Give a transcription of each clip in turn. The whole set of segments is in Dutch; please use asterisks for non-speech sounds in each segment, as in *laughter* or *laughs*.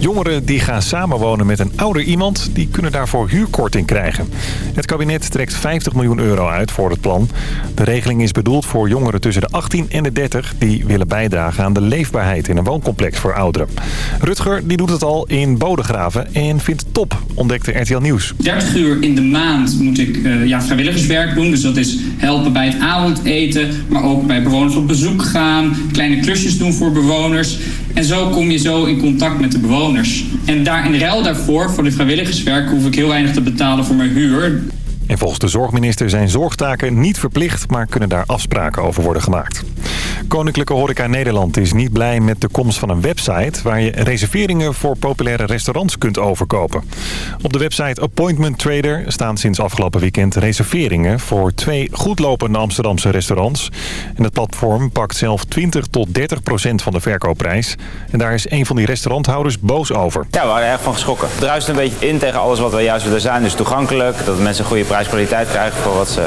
Jongeren die gaan samenwonen met een ouder iemand, die kunnen daarvoor huurkorting krijgen. Het kabinet trekt 50 miljoen euro uit voor het plan. De regeling is bedoeld voor jongeren tussen de 18 en de 30... die willen bijdragen aan de leefbaarheid in een wooncomplex voor ouderen. Rutger die doet het al in Bodegraven en vindt het top, ontdekte RTL Nieuws. 30 uur in de maand moet ik uh, ja, vrijwilligerswerk doen. Dus dat is helpen bij het avondeten, maar ook bij bewoners op bezoek gaan... kleine klusjes doen voor bewoners... En zo kom je zo in contact met de bewoners. En daar in ruil daarvoor, voor dit vrijwilligerswerk, hoef ik heel weinig te betalen voor mijn huur. En volgens de zorgminister zijn zorgtaken niet verplicht, maar kunnen daar afspraken over worden gemaakt. Koninklijke Horeca Nederland is niet blij met de komst van een website... waar je reserveringen voor populaire restaurants kunt overkopen. Op de website Appointment Trader staan sinds afgelopen weekend reserveringen... voor twee goedlopende Amsterdamse restaurants. En het platform pakt zelf 20 tot 30 procent van de verkoopprijs. En daar is een van die restauranthouders boos over. Ja, we waren erg van geschrokken. Het een beetje in tegen alles wat we juist willen zijn. Dus toegankelijk, dat mensen goede prijskwaliteit krijgen voor wat ze...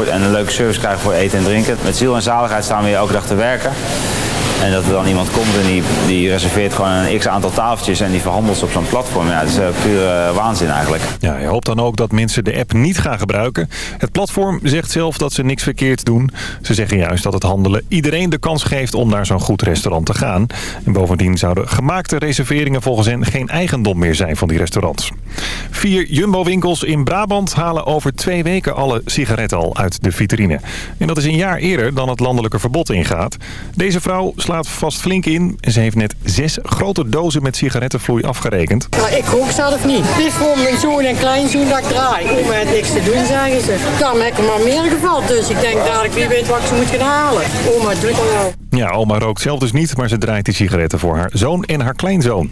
Uh, en een leuke service krijgen voor eten en drinken. Met ziel en zaligheid staan we hier elke dag te werken. En dat er dan iemand komt en die, die reserveert gewoon een x aantal tafeltjes en die verhandelt ze op zo'n platform. Ja, dat is uh, pure waanzin eigenlijk. Ja, je hoopt dan ook dat mensen de app niet gaan gebruiken. Het platform zegt zelf dat ze niks verkeerd doen. Ze zeggen juist dat het handelen iedereen de kans geeft om naar zo'n goed restaurant te gaan. En bovendien zouden gemaakte reserveringen volgens hen geen eigendom meer zijn van die restaurants. Vier Jumbo-winkels in Brabant halen over twee weken alle sigaretten al uit de vitrine. En dat is een jaar eerder dan het landelijke verbod ingaat. Deze vrouw slaat vast flink in. Ze heeft net zes grote dozen met sigarettenvloei afgerekend. Nou, ik rook zelf niet. Het is voor mijn zoon en kleinzoon dat ik draai. Om het niks te doen, zeggen ze. Dan heb ik maar meer geval. Dus ik denk dat ik wie weet wat ik ze moet gaan halen. Oma doet dat wel. Ja, oma rookt zelf dus niet, maar ze draait die sigaretten voor haar zoon en haar kleinzoon.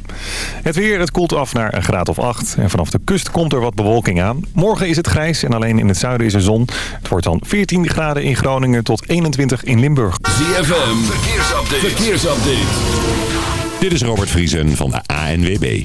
Het weer, het koelt af naar een graad of 8. En vanaf de kust komt er wat bewolking aan. Morgen is het grijs en alleen in het zuiden is er zon. Het wordt dan 14 graden in Groningen tot 21 in Limburg. ZFM, verkeersupdate. verkeersupdate. Dit is Robert Vriesen van de ANWB.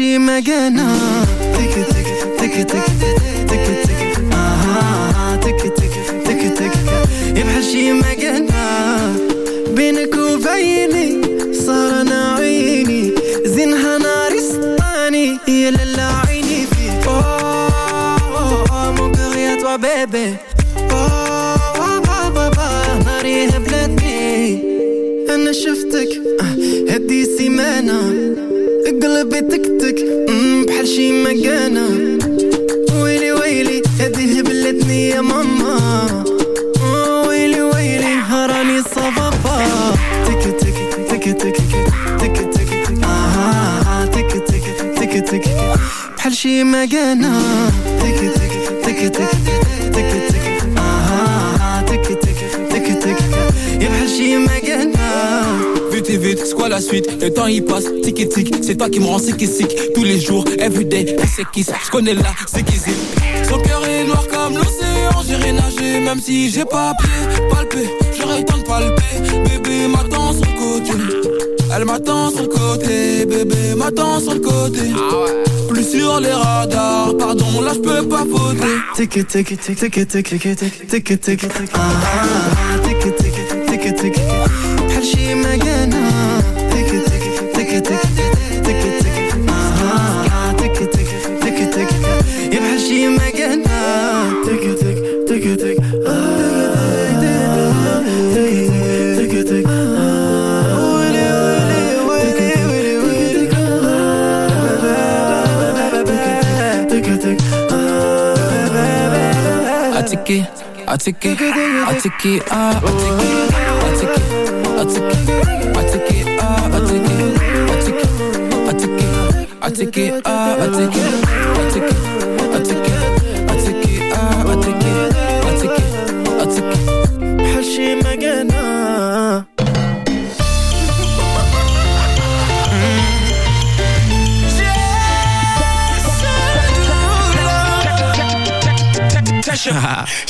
شي مكانه تك تك تك تك تك تك آه تك تك تك تك. بحال شي بحال شي مكانة ويلي ويلي هدي هبلتني يا ماما ويلي ويلي هراني صفافا تك تك تك تك تك تك آه تك تك تك تك بحال شي مكانة la suite. Le temps il passe, tic et tic C'est toi qui me rends sick et sick. Tous les jours, everyday, qui c'est qui Je connais là, c'est qui Son cœur est noir comme l'océan. J'irai nager même si j'ai pas pied Palpé, j'aurais le temps de palper. Bébé m'attend sur le côté. Elle m'attend sur le côté. Bébé m'attend sur le côté. Plus sur les radars. Pardon, là je peux pas voter Tic tic tic tic tic tic tic tic tic Ah tic tic I take it, I take it, I take it, I take it, I take it, I take it, I take it, I take it, I take it, I take it, I take it, I take it, I take it, I take it, I take it, I take it, I take it. بحال شي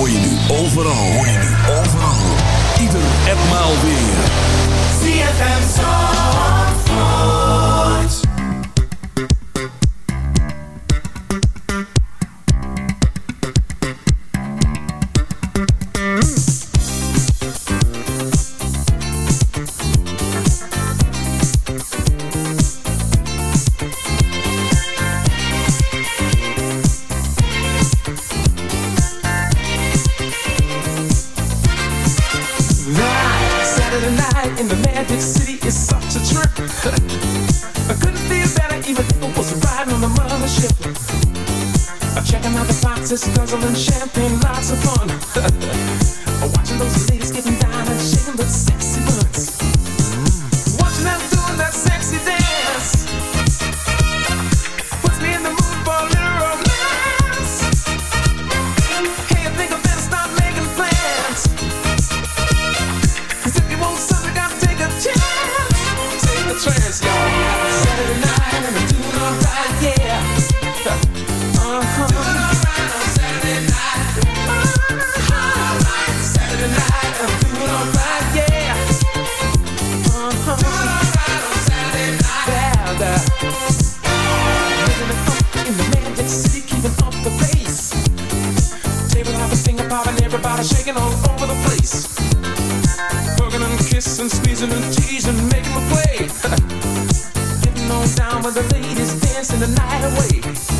Hoor je nu overal. Kissing, squeezing and teasing, making a play. *laughs* sound when the ladies dance in the night away.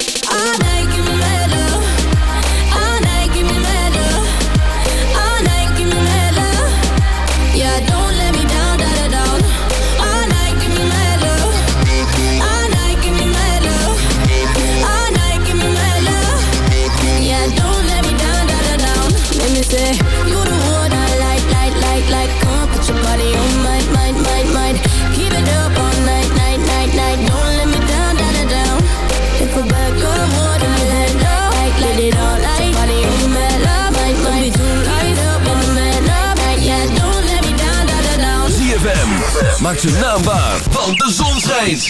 Maakt zijn naam waar, want de zon schijnt.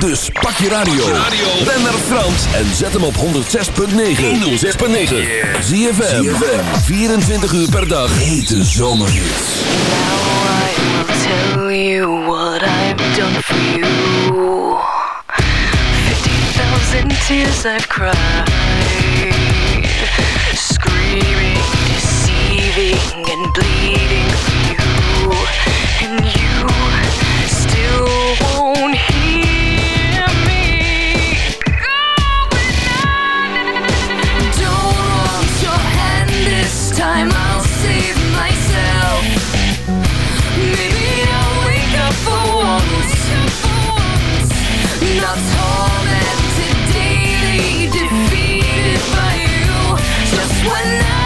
Dus pak je radio, ben naar Frans en zet hem op 106.9. 106.9. ZFM, 24 uur per dag. Hete zomerhits. tell you what I've done for you. 50,000 tears I've cried. Screaming, deceiving, and bleeding for you. And you tormented daily, defeated by you. Just when I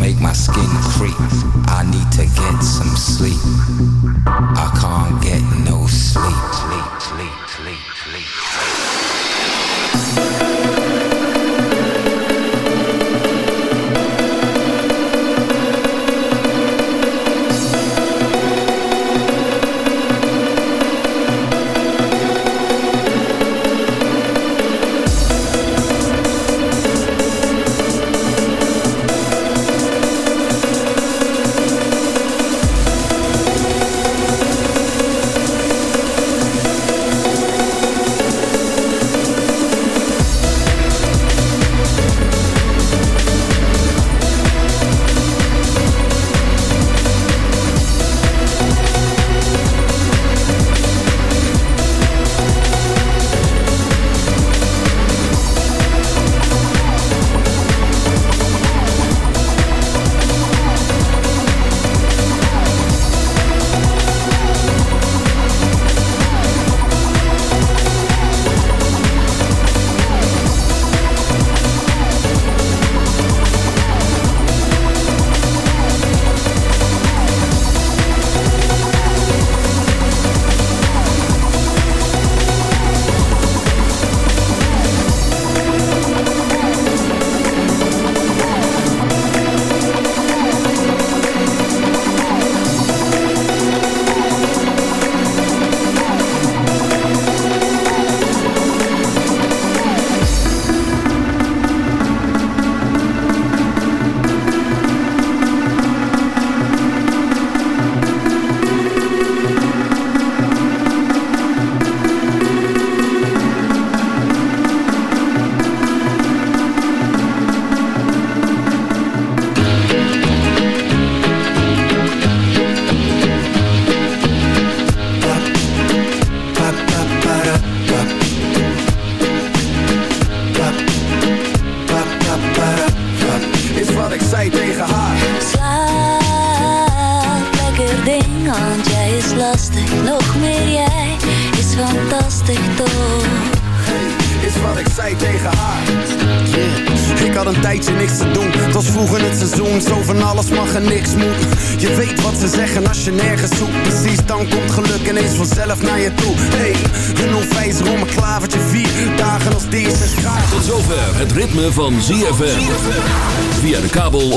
make my skin creep.